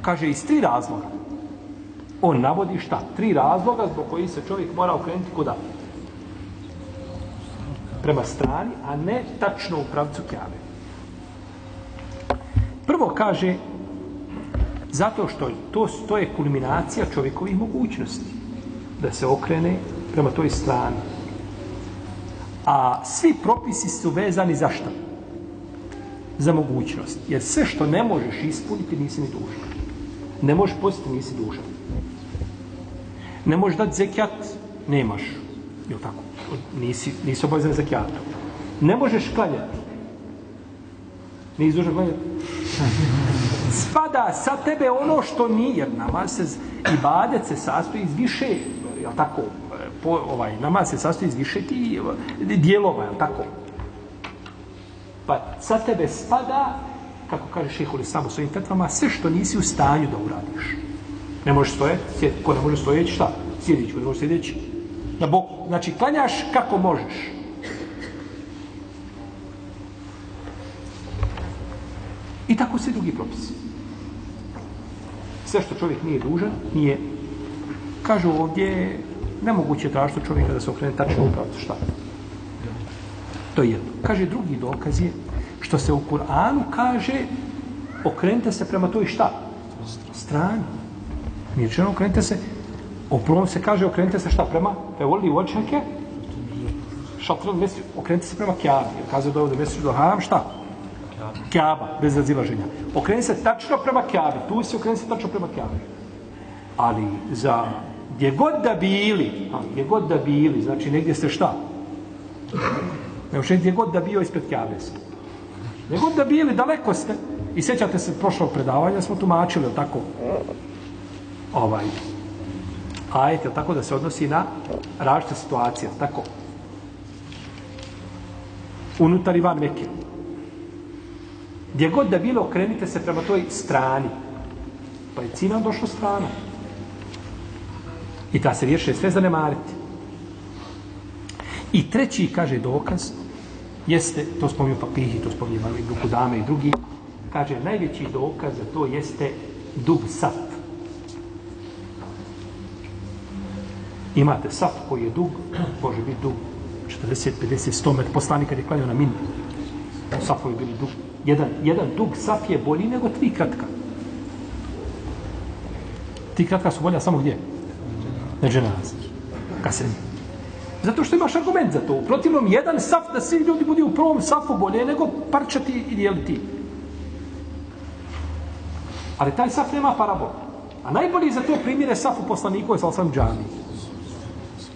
Kaže iz tri razloga. On navodi šta? Tri razloga zbog koji se čovjek mora okrenuti kuda? Prema strani, a ne tačno u pravcu kjave. Prvo kaže zato što to, to je kulminacija čovjekovih mogućnosti da se okrene prema toj strani A svi propisi su vezani za šta? Za mogućnost. Jer sve što ne možeš ispuniti, nisi ni dužan. Ne možeš postiti, nisi dužan. Ne možeš dati zekijat, nemaš. Jel tako? Nisi, nisi obavezan zekijatom. Ne možeš klanjati. Nisi dužan klanjati. Spada sa tebe ono što nije, jer namaz se, ibadet se sastoji iz više, jel tako, po, ovaj, namaz se sastoji iz više ti dijelova, je tako? Pa sa tebe spada, kako kaže šeholi samo svojim fetvama, sve što nisi u stanju da uradiš. Ne možeš stoje, sjed, ko ne može stojeći, šta? Sjedići, ko ne može sjedeći. Na boku. Znači, klanjaš kako možeš. I tako svi drugi propisi. Sve što čovjek nije dužan, nije, kažu ovdje, nemoguće je tražiti od čovjeka da se okrene tačno u pravcu šta. To je jedno. Kaže drugi dokaz je što se u Kur'anu kaže okrenite se prema toj šta? Strani. Nije čeno okrenite se u prvom se kaže okrenite se šta prema? Pe voli očeke šatran mesir, okrenite se prema Kjabi. Jer kaže da ovdje mesir do haram šta? Kjaba, bez razilaženja. Okreni se tačno prema Kjabi. Tu se okreni se tačno prema Kjabi. Ali za gdje god da bili, a gdje god da bili, znači negdje ste šta? Ne ušte gdje god da bio ispred Kjave se. Gdje god da bili, daleko ste. I sjećate se prošlog predavanja, smo tumačili, tako? Ovaj. Ajte, tako da se odnosi na različite situacije, tako? Unutar i van Mekke. Gdje god da bilo, okrenite se prema toj strani. Pa je cinom došlo strana. I ta se riješe sve zanemariti. I treći, kaže, dokaz, jeste, to spominju papihi, to spominju Ibn Kudame i drugi, kaže, najveći dokaz za to jeste dub sap. Imate sap koji je dug, može biti dug 40, 50, 100 metara. Poslanik kad je klanio na min, safovi bili dug. Jedan, jedan dug saf je bolji nego tri kratka. Tri kratka su bolja samo gdje? Na dženazi. Kasem. Zato što imaš argument za to. U protivnom, jedan saf da svi ljudi budu u prvom safu bolje nego parčati i dijeliti. Ali taj saf nema parabol. A najbolji za to primjer je saf u poslaniku je sam džami.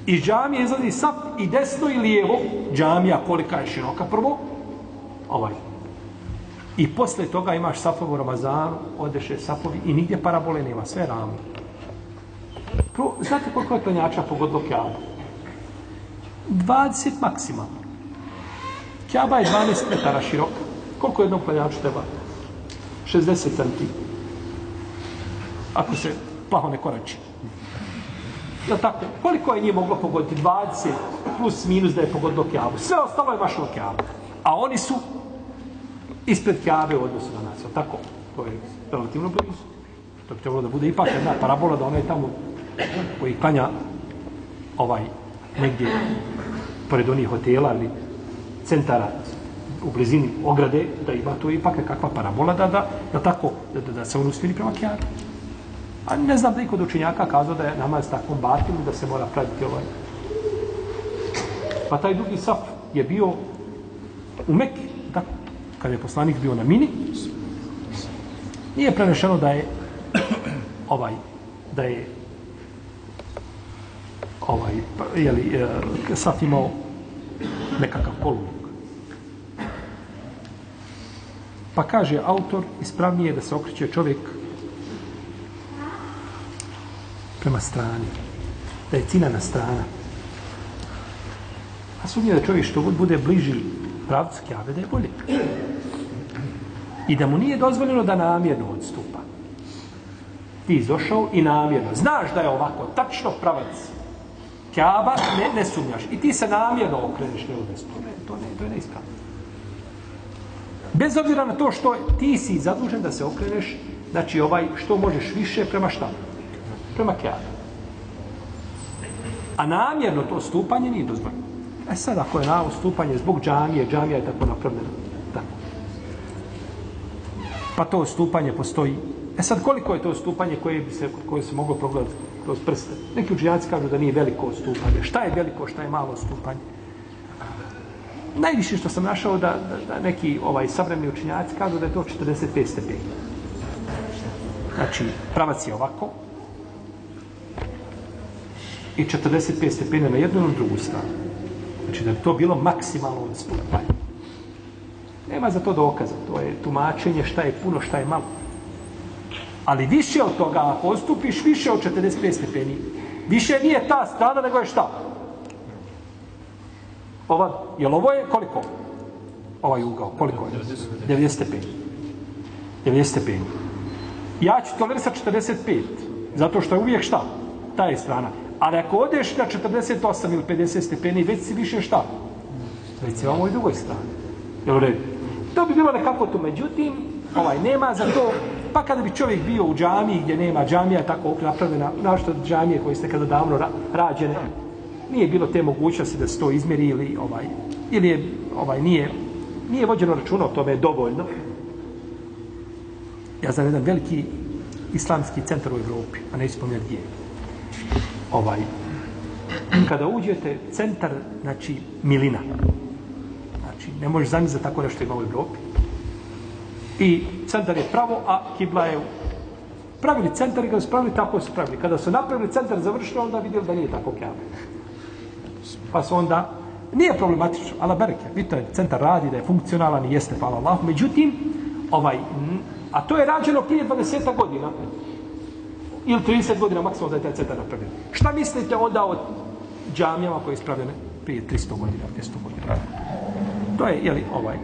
Iz džamije izlazi saf i desno i lijevo, džamija kolika je široka prvo, ovaj. I posle toga imaš safove Ramazanu, odeše safovi i nigdje parabole nema, sve ravno. Pro, znate koliko je klanjača pogodilo Kjabu? 20 maksimalno. Kjaba je 12 metara široka. Koliko jednom klanjaču treba? 60 cm. Ako se plaho ne korači. Da tako, koliko je nije moglo pogoditi? 20 plus minus da je pogodilo Kjabu. Sve ostalo je mašalo Kjabu. A oni su ispred Kjabe u odnosu na nas. Tako? To je relativno blizu. To bi trebalo da bude ipak jedna parabola da ona je tamo koji klanja ovaj negdje pored onih hotela ili centara u blizini ograde, da ima to ipak kakva parabola da, da, da tako, da, da, da se on usmiri prema kjaru. A ne znam da je kod učenjaka kazao da je namaz takvom batim da se mora praviti ovaj. Pa taj drugi saf je bio u Mekke, tako, kad je poslanik bio na mini, nije prenešeno da je ovaj, da je ovaj, pa, jeli, e, saf imao nekakav kolumnik. Pa kaže autor, ispravnije je da se okreće čovjek prema strani. Da je cinana strana. A sumnije da čovjek što bude bliži pravcu kjave, da je bolje. I da mu nije dozvoljeno da namjerno odstupa. Ti izošao i namjerno. Znaš da je ovako, tačno pravac kjaba, ne, ne sumnjaš. I ti se namjerno okreneš ne u desno. To ne, to ne, to je neispravno. Bez obzira na to što ti si zadužen da se okreneš, znači ovaj, što možeš više prema šta? Prema kjavu. A namjerno to stupanje nije dozvoljeno. E sad, ako je na stupanje zbog džamije, džamija je tako napravljena. Tako. Pa to stupanje postoji. E sad, koliko je to stupanje koje bi se, koje se moglo progledati kroz prste? Neki učinjaci kažu da nije veliko stupanje. Šta je veliko, šta je malo stupanje? Najviše što sam našao da, da, da neki ovaj savremeni učinjaci kažu da je to 45 stepeni. Znači, pravac je ovako i 45 stepeni na jednu i na drugu stranu. Znači da bi to bilo maksimalno odstupanje. Nema za to dokaza. To je tumačenje šta je puno, šta je malo. Ali više od toga, ako odstupiš više od 45 stepeni, više nije ta strana nego je šta? Ova, jel ovo je koliko? Ovaj ugao, koliko je? 90 stepeni. 90 stepeni. Ja ću tolerisati 45, zato što je uvijek šta? Ta je strana. Ali ako odeš na 48 ili 50 stepeni, već si više šta? Već si ovoj drugoj strani. Jel u redu? To bi bilo nekako to. Međutim, ovaj, nema za to, pa kada bi čovjek bio u džamiji gdje nema džamija tako napravljena, našto džamije koje ste kada davno ra rađene, nije bilo te mogućnosti da se to izmjeri ili ovaj ili je ovaj nije nije vođeno računa o tome dovoljno. Ja znam jedan veliki islamski centar u Evropi, a ne spominjati gdje. Ovaj, kada uđete centar, znači, milina. Znači, ne možeš zamisliti tako nešto ima u Evropi. I centar je pravo, a kibla je pravili centar i kada su pravili, tako su pravili. Kada su napravili centar završeno, onda vidjeli da nije tako kjave. Pa su onda, nije problematično, ala bereke, vidite, centar radi, da je funkcionalan i jeste, hvala Allah. Međutim, ovaj, a to je rađeno prije 20 godina, ili 30 godina maksimalno da je taj centar napravljen. Šta mislite onda o džamijama koje je ispravljene prije 300 godina, 200 godina? To je, jeli, ovaj,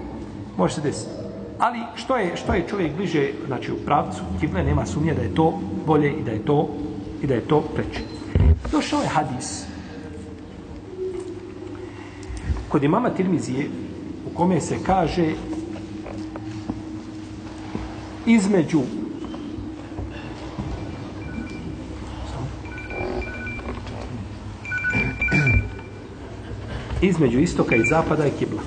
može se desiti. Ali što je, što je čovjek bliže, znači u pravcu, kible, nema sumnje da je to bolje i da je to, i da je to preče. Došao je hadis, kod imama Tirmizije u kome se kaže između između istoka i zapada je kibla.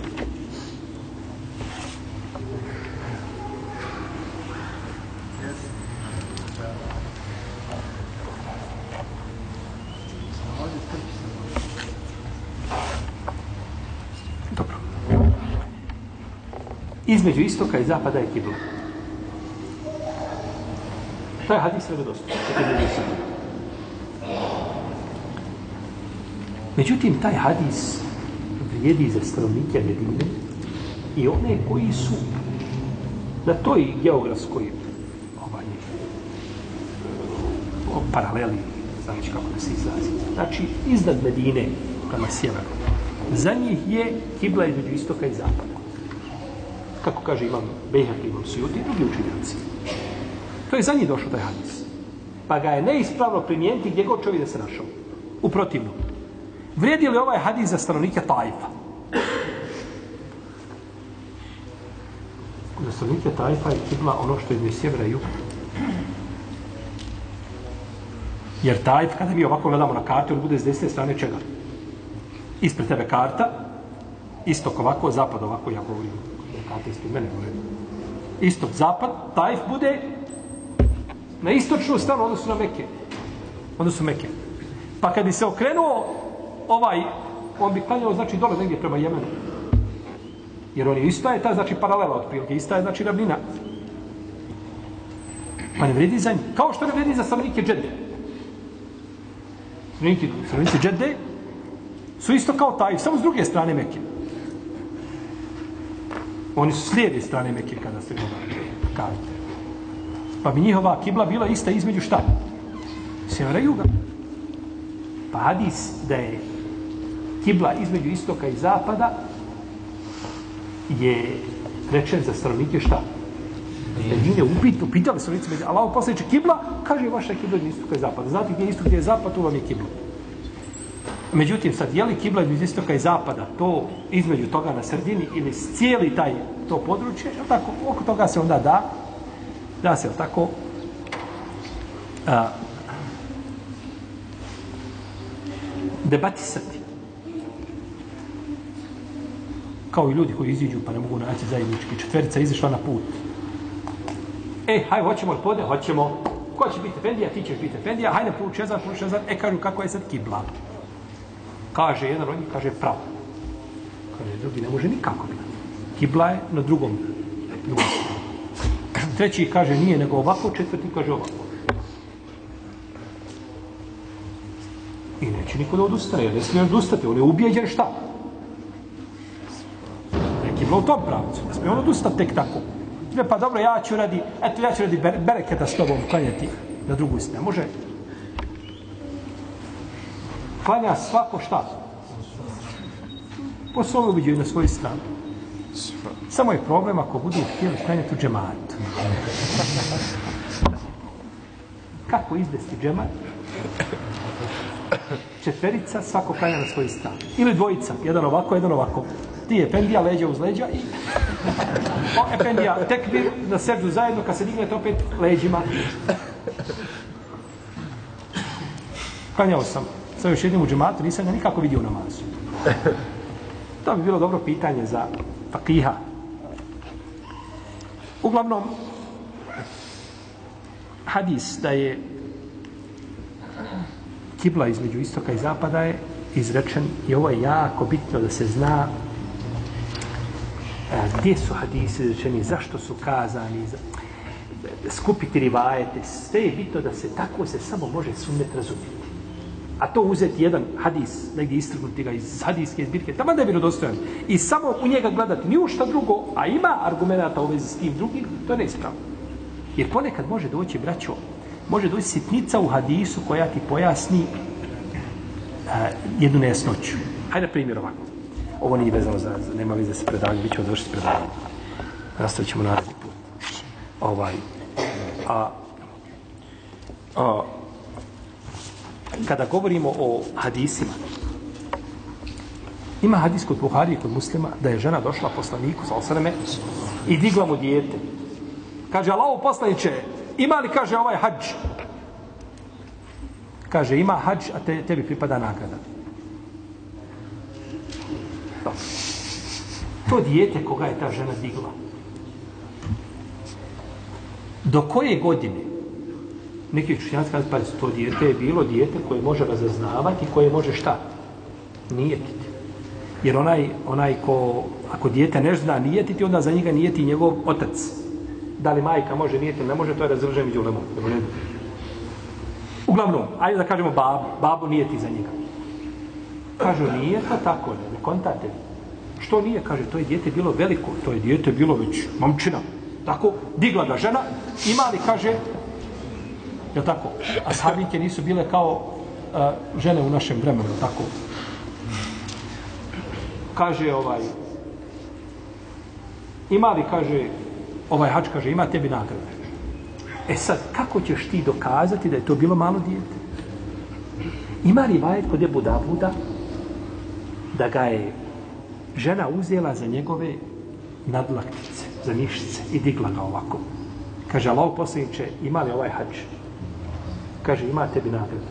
Između istoka i zapada je kibla. Taj hadis je vjerodostojan. To. Međutim, taj hadis vrijedi za stanovnike Medine i one koji su na toj geografskoj ovaj, o, paraleli, znači kako da se izrazi. Znači, iznad Medine, prema sjeveru, za njih je kibla između istoka i zapada. Kako kaže imam Bejhak, imam Sujuti i drugi učinjaci. To je za njih došao taj hadis. Pa ga je neispravno primijeniti gdje god čovjek da se našao. U protivnom. Vrijedi li ovaj hadis za stanovnike Tajfa? Za stanovnike Tajfa je kibla ono što je iz sjevera i juga. Jer Tajf, kada mi ovako gledamo na kartu, on bude s desne strane čega? Ispred tebe karta, istok ovako, zapad ovako, ja govorim. Atest u mene govorim. Istok, zapad, Tajf bude na istočnu stranu, odnosno na Mekke. Odnosno Mekke. Pa kad bi se okrenuo ovaj, on bi klanjao, znači, dole negdje prema Jemenu. Jer on je ista je ta, znači, paralela od prilike, ista je, znači, ravnina. Pa ne vredi za njih. Kao što ne vredi za stanovnike Džedde. Stanovnike, stanovnici Džedde su isto kao taj, samo s druge strane Mekke. Oni su s lijeve strane Mekke kada se gledali karte. Pa bi njihova kibla bila ista između šta? Sjevera i juga. Pa hadis da je kibla između istoka i zapada je rečen za stanovnike šta? Medine upit, upitali su lice, Allah posljedče kibla, kaže vaša kibla između istoka i zapada. Znate gdje je istok, gdje je zapad, tu vam je kibla. Međutim, sad, je li kibla iz istoka i zapada, to između toga na sredini ili cijeli taj to područje, je tako, oko toga se onda da, da se, je tako, a, debatisati. Kao i ljudi koji iziđu pa ne mogu naći zajednički. Četverica izišla na put. E, hajde, hoćemo li pode? Hoćemo. Ko će biti Efendija? Ti ćeš biti Efendija. Hajde, put šezan, put šezan. E, kažu, kako je sad kibla? Kaže jedan od njih, kaže pravo. Kaže, drugi ne može nikako biti. Kibla je na drugom. drugom. Treći kaže nije nego ovako, četvrti kaže ovako. I neće niko da odustane, jer ne smije odustati, on je ubijeđen šta? Neki bilo u tom pravcu, ne smije on odustati tek tako. Ne, pa dobro, ja ću radi, eto ja ću radi bereketa s tobom klanjati na drugu stranu. Može? Klanja svako šta? Po svojom ubiđaju na svoj stranu. Samo je problem ako budu htjeli klanjati u džematu. Kako izvesti džemat? Četverica, svako klanja na svoj stranu. Ili dvojica, jedan ovako, jedan ovako. Ti je pendija, leđa uz leđa i... Pa o, Efendija, tekbir na srđu zajedno, kad se dignete opet leđima. Klanjao sam sa još jednim u džematu, nisam ga nikako vidio u namazu. [LAUGHS] To bi bilo dobro pitanje za fakiha. Uglavnom, hadis da je kibla između istoka i zapada je izrečen i ovo je jako bitno da se zna a, gdje su hadisi izrečeni, zašto su kazani, za, skupiti rivajete, sve je bitno da se tako se samo može sunnet razumjeti. A to uzeti jedan hadis, negdje istrgnuti ga iz hadijske zbirke, tamo da je vjerodostojan. I samo u njega gledati, ni u šta drugo, a ima argumenta u vezi s tim drugim, to je neispravno. Jer ponekad može doći, braćo, može doći sitnica u hadisu koja ti pojasni uh, jednu nejasnoću. Hajde na primjer ovako. Ovo nije vezano za, za nema veze sa predavanjem, bit ćemo završiti predavanje. Nastavit ćemo naredni put. Ovaj, a, a, kada govorimo o hadisima, ima hadis kod Buhari i kod muslima da je žena došla poslaniku sa osreme i digla mu dijete. Kaže, Allaho poslaniće, ima li, kaže, ovaj hađ? Kaže, ima hađ, a te, tebi pripada nagrada. To. to dijete koga je ta žena digla. Do koje godine neki učenjaci kaže, pa to dijete je bilo dijete koje može razaznavati, koje može šta? Nijetiti. Jer onaj, onaj ko, ako dijete ne zna nijetiti, onda za njega nijeti njegov otac. Da li majka može nijeti ne može, to je razržen među ulemom. Uglavnom, ajde da kažemo babu, babu nijeti za njega. Kažu, nije to tako, ne, ne kontate. Što nije? Kaže, to je dijete bilo veliko, to je dijete bilo već momčina. Tako, digla ga žena, ima li, kaže, je tako? A sahabinke nisu bile kao uh, žene u našem vremenu, tako? Kaže, ovaj, ima li, kaže, ovaj hač kaže, ima tebi nagrada. E sad, kako ćeš ti dokazati da je to bilo malo dijete? Ima li vajet kod Ebu Davuda da ga je žena uzela za njegove nadlaktice, za mišice i digla ga ovako. Kaže, Allah posljedniče, ima li ovaj hač? Kaže, ima tebi nagradu.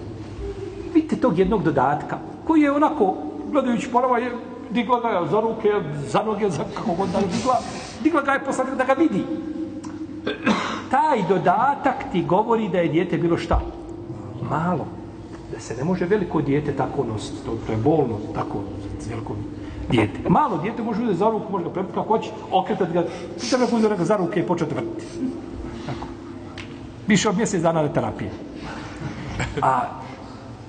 Vidite tog jednog dodatka, koji je onako, gledajući porava, je digla ga je za ruke, za noge, za kako god da je digla, digla ga je posljednika da ga vidi. Taj dodatak ti govori da je dijete bilo šta? Malo. Da se ne može veliko dijete tako nositi. To, to je bolno, tako, veliko dijete. Malo dijete može uzeti za ruku, može ga prepiti kako hoće, okretati ga, treba ga uzeti za ruke i početi vrtiti. Tako. Više od mjesec dana na terapije. A,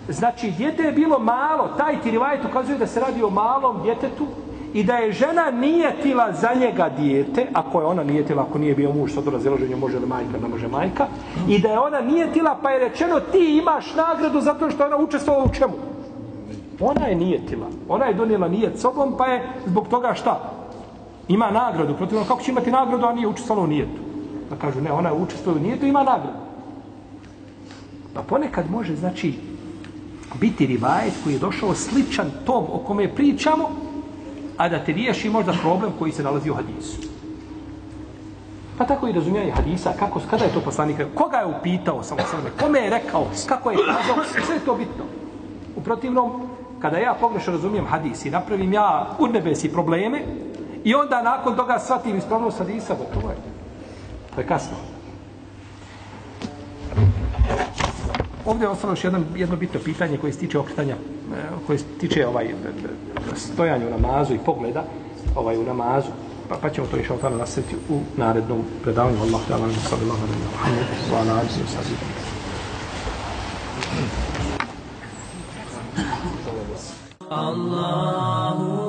znači, dijete je bilo malo, taj tirivajet ukazuje da se radi o malom djetetu i da je žena nijetila za njega dijete, ako je ona nijetila, ako nije bio muž, sad u razilaženju može li majka, ne može majka, i da je ona nijetila, pa je rečeno ti imaš nagradu zato što ona učestvovala u čemu? Ona je nijetila. Ona je donijela nijet sobom, pa je zbog toga šta? Ima nagradu. Protivno, kako će imati nagradu, a nije učestvovala u nijetu? Pa kažu, ne, ona je učestvovala u nijetu, ima nagradu. Pa ponekad može, znači, biti rivajet koji je došao sličan tom o kome pričamo, a da te riješi možda problem koji se nalazi u hadisu. Pa tako i razumijanje hadisa, kako, kada je to poslanik, koga je upitao samo sebe, kome je rekao, kako je kazao, sve je to bitno. U protivnom, kada ja pogrešno razumijem hadis i napravim ja u nebesi probleme i onda nakon toga shvatim ispravnost hadisa, gotovo je. To je kasno ovdje je ostalo još jedno, jedno bitno pitanje koje se tiče okretanja, e, koje se tiče ovaj, e, stojanja u namazu i pogleda ovaj, u namazu. Pa, pa ćemo to išao tamo nasjeti u narednom predavanju. Allah, da vam sada, Allah, da vam sada, Allah, da Allahu